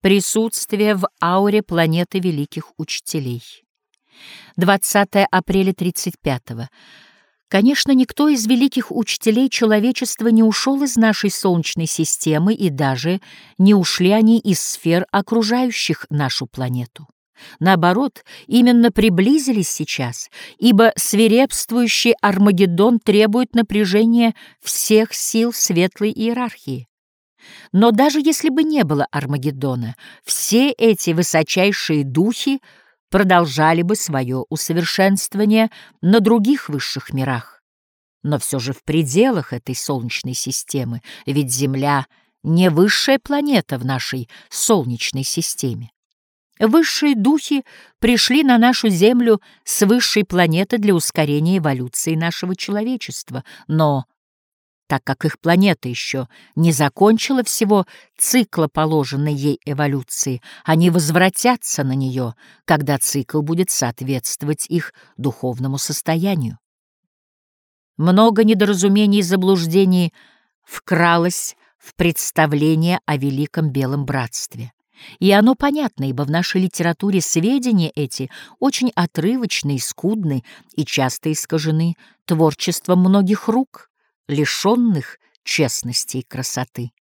Присутствие в ауре планеты великих учителей. 20 апреля 35 -го. Конечно, никто из великих учителей человечества не ушел из нашей Солнечной системы, и даже не ушли они из сфер, окружающих нашу планету. Наоборот, именно приблизились сейчас, ибо свирепствующий Армагеддон требует напряжения всех сил светлой иерархии. Но даже если бы не было Армагеддона, все эти высочайшие духи продолжали бы свое усовершенствование на других высших мирах. Но все же в пределах этой Солнечной системы, ведь Земля — не высшая планета в нашей Солнечной системе. Высшие духи пришли на нашу Землю с высшей планеты для ускорения эволюции нашего человечества, но так как их планета еще не закончила всего цикла положенной ей эволюции, они возвратятся на нее, когда цикл будет соответствовать их духовному состоянию. Много недоразумений и заблуждений вкралось в представление о великом белом братстве. И оно понятно, ибо в нашей литературе сведения эти очень отрывочны и скудны и часто искажены творчеством многих рук — лишенных честности и красоты.